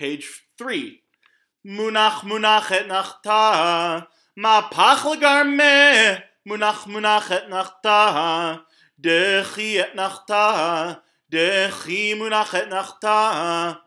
Page 3. Munach munach et nachta. Mahpach legarmeh. Munach munach etnachta. Dechi etnachta. Dechi munach etnachta.